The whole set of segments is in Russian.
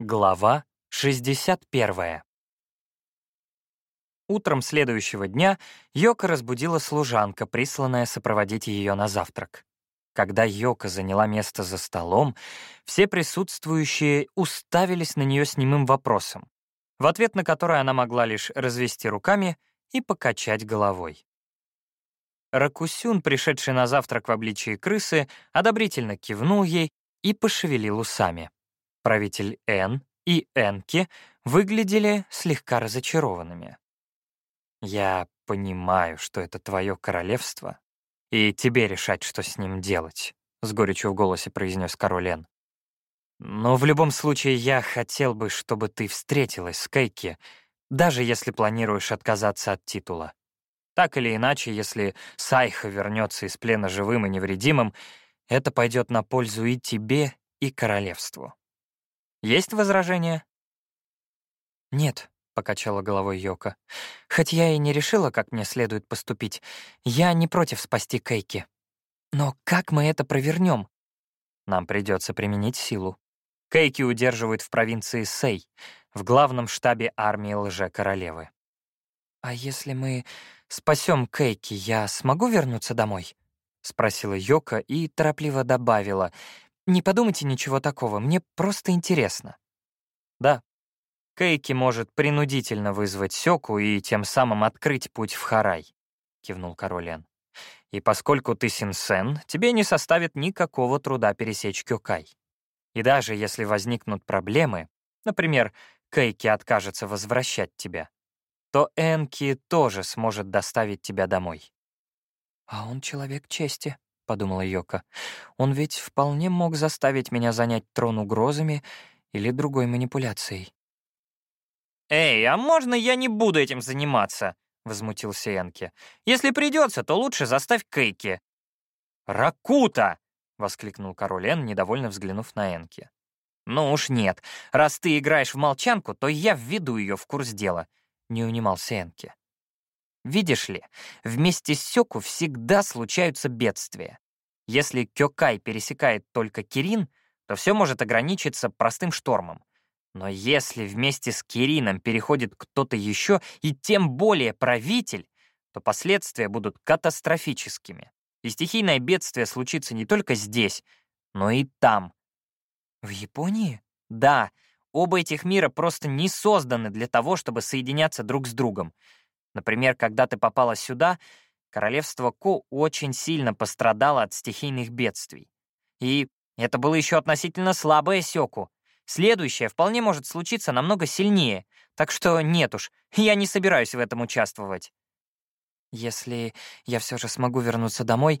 Глава 61. Утром следующего дня Йока разбудила служанка, присланная сопроводить ее на завтрак. Когда Йока заняла место за столом, все присутствующие уставились на нее с немым вопросом, в ответ на который она могла лишь развести руками и покачать головой. Ракусюн, пришедший на завтрак в обличии крысы, одобрительно кивнул ей и пошевелил усами. Правитель Н и Энки выглядели слегка разочарованными. «Я понимаю, что это твое королевство, и тебе решать, что с ним делать», — с горечью в голосе произнес король Эн. «Но в любом случае я хотел бы, чтобы ты встретилась с Кейки, даже если планируешь отказаться от титула. Так или иначе, если Сайха вернется из плена живым и невредимым, это пойдет на пользу и тебе, и королевству. Есть возражения?» «Нет», — покачала головой Йока. «Хоть я и не решила, как мне следует поступить, я не против спасти Кейки. Но как мы это провернем? Нам придется применить силу. Кейки удерживают в провинции Сей, в главном штабе армии лже-королевы. «А если мы спасем Кейки, я смогу вернуться домой?» — спросила Йока и торопливо добавила. Не подумайте ничего такого, мне просто интересно. Да, Кейки может принудительно вызвать Сёку и тем самым открыть путь в Харай, кивнул Королен. И поскольку ты Синсен, тебе не составит никакого труда пересечь Кёкай. И даже если возникнут проблемы, например, Кейки откажется возвращать тебя, то Энки тоже сможет доставить тебя домой. А он человек чести, подумала Йока. Он ведь вполне мог заставить меня занять трон угрозами или другой манипуляцией. «Эй, а можно я не буду этим заниматься?» — возмутился Энки. «Если придется, то лучше заставь Кейки». «Ракута!» — воскликнул король Эн, недовольно взглянув на Энки. «Ну уж нет. Раз ты играешь в молчанку, то я введу ее в курс дела», — не унимался Энки. Видишь ли, вместе с Сёку всегда случаются бедствия. Если Кёкай пересекает только Кирин, то все может ограничиться простым штормом. Но если вместе с Кирином переходит кто-то еще, и тем более правитель, то последствия будут катастрофическими. И стихийное бедствие случится не только здесь, но и там. В Японии? Да, оба этих мира просто не созданы для того, чтобы соединяться друг с другом. Например, когда ты попала сюда, королевство Ко очень сильно пострадало от стихийных бедствий. И это было еще относительно слабое Сёку. Следующее вполне может случиться намного сильнее, так что нет уж, я не собираюсь в этом участвовать. Если я все же смогу вернуться домой,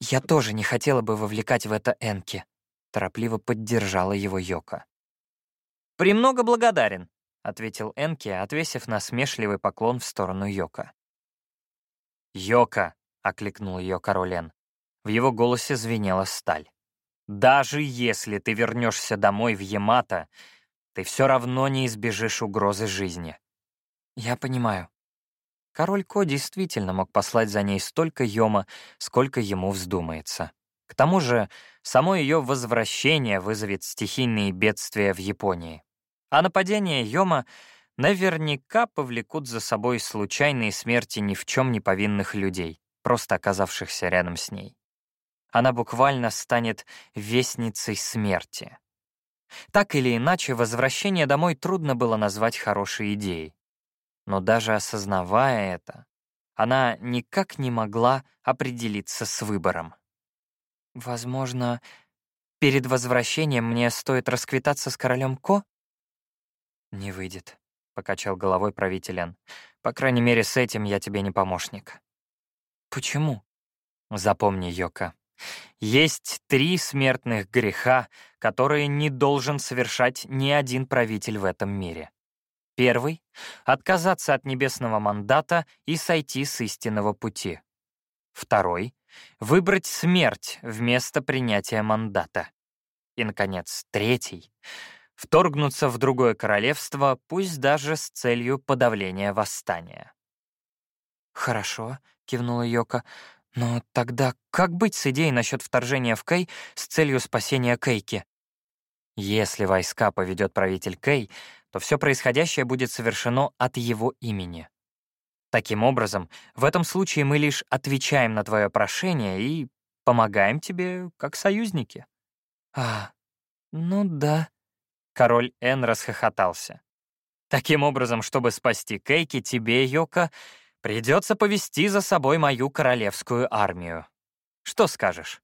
я тоже не хотела бы вовлекать в это Энки. Торопливо поддержала его Йока. «Премного благодарен», — ответил Энки, отвесив насмешливый поклон в сторону Йока. «Йока!» — окликнул ее королен. В его голосе звенела сталь. «Даже если ты вернешься домой в Ямато, ты все равно не избежишь угрозы жизни». «Я понимаю». Король Ко действительно мог послать за ней столько Йома, сколько ему вздумается. К тому же, само ее возвращение вызовет стихийные бедствия в Японии. А нападения Йома наверняка повлекут за собой случайные смерти ни в чем не повинных людей, просто оказавшихся рядом с ней. Она буквально станет вестницей смерти. Так или иначе, возвращение домой трудно было назвать хорошей идеей. Но даже осознавая это, она никак не могла определиться с выбором. «Возможно, перед возвращением мне стоит расквитаться с королем Ко?» «Не выйдет», — покачал головой правителен. «По крайней мере, с этим я тебе не помощник». «Почему?» «Запомни, Йока, есть три смертных греха, которые не должен совершать ни один правитель в этом мире. Первый — отказаться от небесного мандата и сойти с истинного пути. Второй — выбрать смерть вместо принятия мандата. И, наконец, третий — вторгнуться в другое королевство, пусть даже с целью подавления восстания. «Хорошо», — кивнула Йока, — «но тогда как быть с идеей насчет вторжения в Кей с целью спасения Кейки?» Если войска поведет правитель Кэй, то все происходящее будет совершено от его имени. Таким образом, в этом случае мы лишь отвечаем на твое прошение и помогаем тебе как союзники. А, ну да. Король Эн расхохотался. Таким образом, чтобы спасти Кейки, тебе, Йока, придется повести за собой мою королевскую армию. Что скажешь?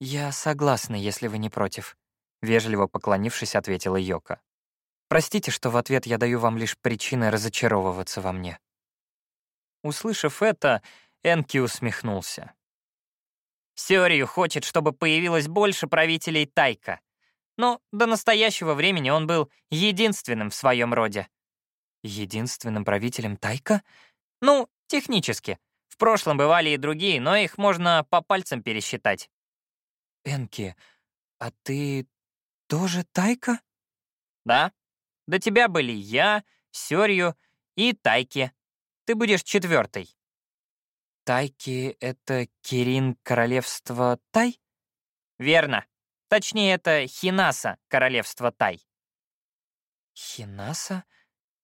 Я согласна, если вы не против. Вежливо поклонившись, ответила Йока. Простите, что в ответ я даю вам лишь причины разочаровываться во мне. Услышав это, Энки усмехнулся. Сёрию хочет, чтобы появилось больше правителей Тайка. Но до настоящего времени он был единственным в своем роде. Единственным правителем Тайка? Ну, технически. В прошлом бывали и другие, но их можно по пальцам пересчитать. Энки, а ты тоже Тайка? Да. До тебя были я, Сёрью и Тайки. Ты будешь четвертой. Тайки — это Кирин королевства Тай? Верно. Точнее, это Хинаса королевства Тай. Хинаса?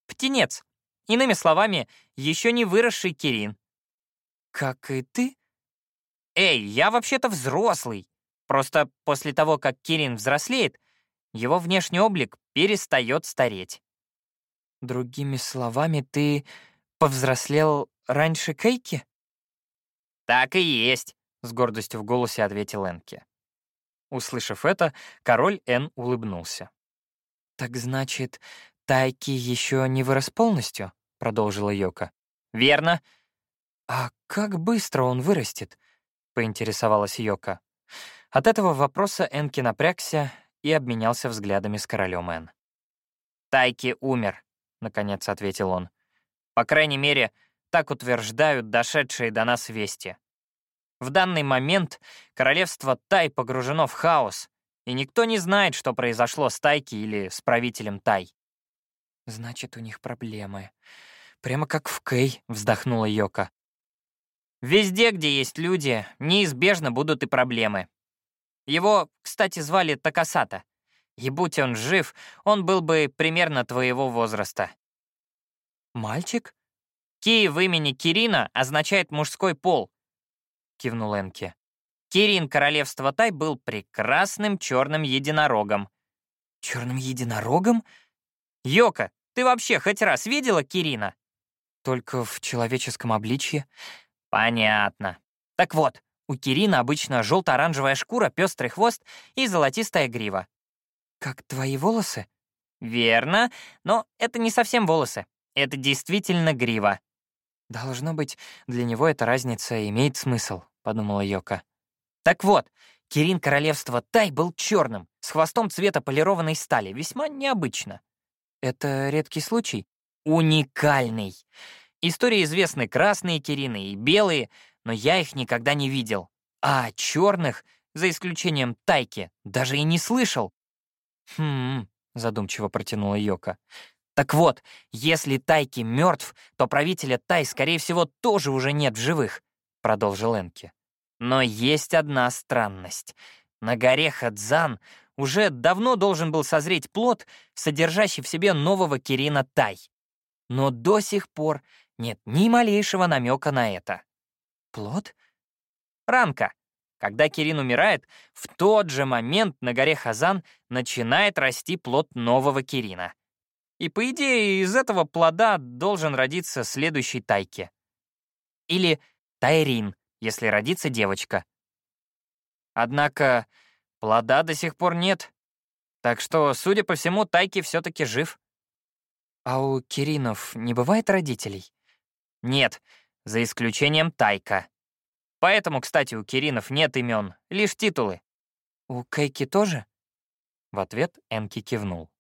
Птенец. Иными словами, еще не выросший Кирин. Как и ты? Эй, я вообще-то взрослый. Просто после того, как Кирин взрослеет, его внешний облик перестает стареть. Другими словами, ты повзрослел раньше Кейки? Так и есть, с гордостью в голосе ответил Энки. Услышав это, король Эн улыбнулся. «Так значит, Тайки еще не вырос полностью?» — продолжила Йока. «Верно». «А как быстро он вырастет?» — поинтересовалась Йока. От этого вопроса Энки напрягся и обменялся взглядами с королем Эн. «Тайки умер», — наконец ответил он. «По крайней мере, так утверждают дошедшие до нас вести. В данный момент королевство Тай погружено в хаос, и никто не знает, что произошло с Тайки или с правителем Тай. «Значит, у них проблемы. Прямо как в Кей», — вздохнула Йока. «Везде, где есть люди, неизбежно будут и проблемы. Его, кстати, звали Такасата. И будь он жив, он был бы примерно твоего возраста». «Мальчик?» «Ки в имени Кирина означает мужской пол, кивнул Энки. Кирин королевства Тай был прекрасным черным единорогом. Черным единорогом? Йока, ты вообще хоть раз видела Кирина? Только в человеческом обличье. Понятно. Так вот, у Кирина обычно желто-оранжевая шкура, пестрый хвост и золотистая грива. Как твои волосы? Верно, но это не совсем волосы. Это действительно грива. Должно быть, для него эта разница имеет смысл. — подумала Йока. Так вот, Кирин королевства Тай был черным, с хвостом цвета полированной стали, весьма необычно. Это редкий случай? Уникальный. Истории известны красные Кирины и белые, но я их никогда не видел. А черных, за исключением Тайки, даже и не слышал. Хм, задумчиво протянула Йока. Так вот, если Тайки мертв, то правителя Тай, скорее всего, тоже уже нет в живых. — продолжил Энки. «Но есть одна странность. На горе Хадзан уже давно должен был созреть плод, содержащий в себе нового Кирина Тай. Но до сих пор нет ни малейшего намека на это. Плод? Ранка. Когда Кирин умирает, в тот же момент на горе Хазан начинает расти плод нового Кирина. И, по идее, из этого плода должен родиться следующий Тайки. Или Тайрин, если родится девочка. Однако плода до сих пор нет. Так что, судя по всему, Тайки все таки жив. А у Киринов не бывает родителей? Нет, за исключением Тайка. Поэтому, кстати, у Киринов нет имен, лишь титулы. У Кейки тоже? В ответ Энки кивнул.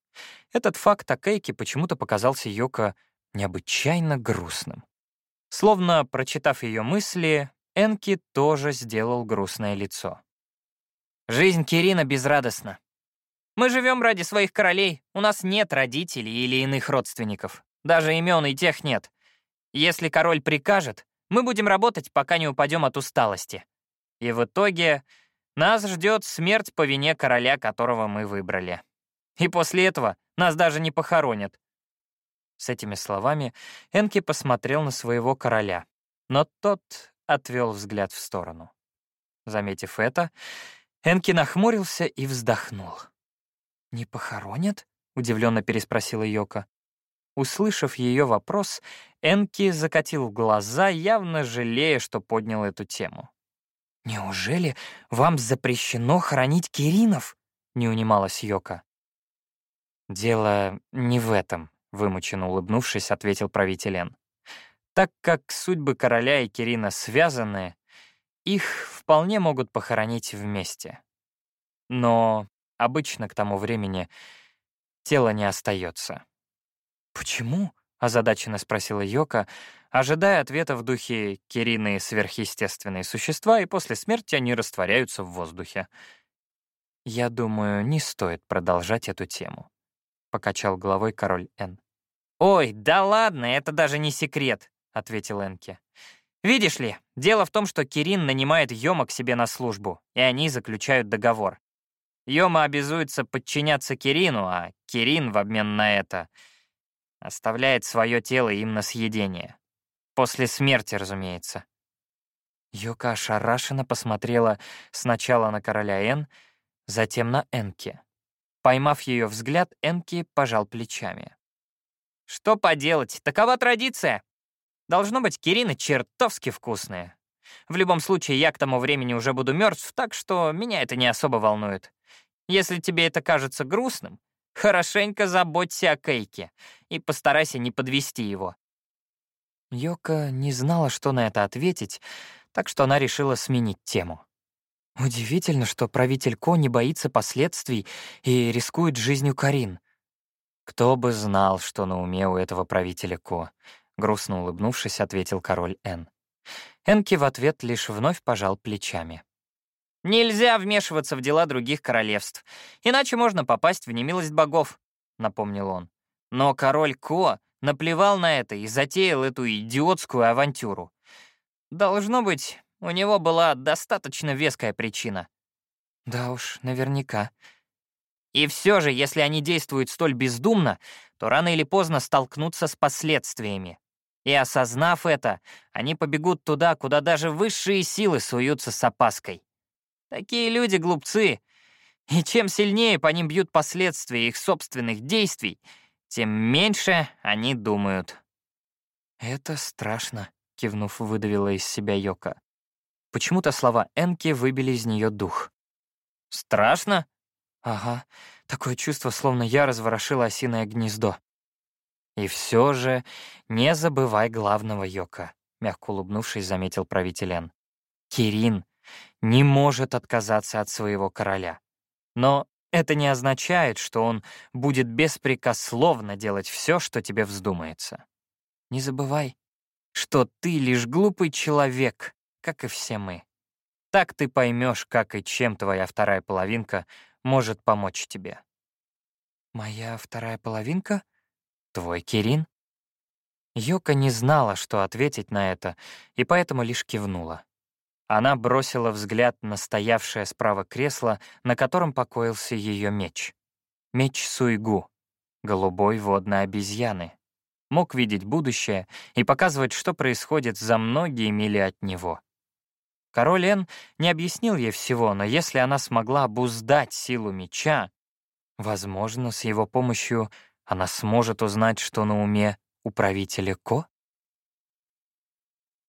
Этот факт о Кейке почему-то показался Йоко необычайно грустным. Словно прочитав ее мысли, Энки тоже сделал грустное лицо. «Жизнь Кирина безрадостна. Мы живем ради своих королей, у нас нет родителей или иных родственников. Даже имен и тех нет. Если король прикажет, мы будем работать, пока не упадем от усталости. И в итоге нас ждет смерть по вине короля, которого мы выбрали». И после этого нас даже не похоронят». С этими словами Энки посмотрел на своего короля, но тот отвел взгляд в сторону. Заметив это, Энки нахмурился и вздохнул. «Не похоронят?» — удивленно переспросила Йока. Услышав ее вопрос, Энки закатил глаза, явно жалея, что поднял эту тему. «Неужели вам запрещено хоронить Киринов?» — не унималась Йока. «Дело не в этом», — вымученно улыбнувшись, ответил правитель Эн. «Так как судьбы короля и Кирина связаны, их вполне могут похоронить вместе. Но обычно к тому времени тело не остается. «Почему?» — озадаченно спросила Йока, ожидая ответа в духе «Кирины — сверхъестественные существа, и после смерти они растворяются в воздухе». «Я думаю, не стоит продолжать эту тему», — покачал головой король Н. «Ой, да ладно, это даже не секрет», — ответил Энке. «Видишь ли, дело в том, что Кирин нанимает Йома к себе на службу, и они заключают договор. Йома обязуется подчиняться Кирину, а Кирин в обмен на это оставляет свое тело им на съедение. После смерти, разумеется. Йока ошарашенно посмотрела сначала на короля Эн, затем на Энки. Поймав ее взгляд, Энки пожал плечами. «Что поделать, такова традиция. Должно быть, Кирины чертовски вкусные. В любом случае, я к тому времени уже буду мертв, так что меня это не особо волнует. Если тебе это кажется грустным, хорошенько заботься о Кейке и постарайся не подвести его». Йока не знала, что на это ответить, так что она решила сменить тему. Удивительно, что правитель Ко не боится последствий и рискует жизнью Карин. Кто бы знал, что на уме у этого правителя Ко, грустно улыбнувшись, ответил король Н. Энки в ответ лишь вновь пожал плечами. «Нельзя вмешиваться в дела других королевств, иначе можно попасть в немилость богов», — напомнил он. Но король Ко наплевал на это и затеял эту идиотскую авантюру. Должно быть, у него была достаточно веская причина. Да уж, наверняка. И все же, если они действуют столь бездумно, то рано или поздно столкнутся с последствиями. И осознав это, они побегут туда, куда даже высшие силы суются с опаской. Такие люди глупцы, и чем сильнее по ним бьют последствия их собственных действий, тем меньше они думают. «Это страшно», — кивнув, выдавила из себя Йока. Почему-то слова Энки выбили из нее дух. «Страшно?» «Ага, такое чувство, словно я разворошила осиное гнездо». «И все же не забывай главного, Йока», — мягко улыбнувшись, заметил правитель Эн. «Кирин не может отказаться от своего короля. Но это не означает, что он будет беспрекословно делать все, что тебе вздумается. Не забывай, что ты лишь глупый человек, как и все мы. Так ты поймешь, как и чем твоя вторая половинка может помочь тебе. Моя вторая половинка? Твой Кирин? Йока не знала, что ответить на это, и поэтому лишь кивнула. Она бросила взгляд на стоявшее справа кресло, на котором покоился ее меч. Меч Суйгу, голубой водной обезьяны. Мог видеть будущее и показывать, что происходит за многие мили от него. Король Эн не объяснил ей всего, но если она смогла обуздать силу меча, возможно, с его помощью она сможет узнать, что на уме у правителя Ко?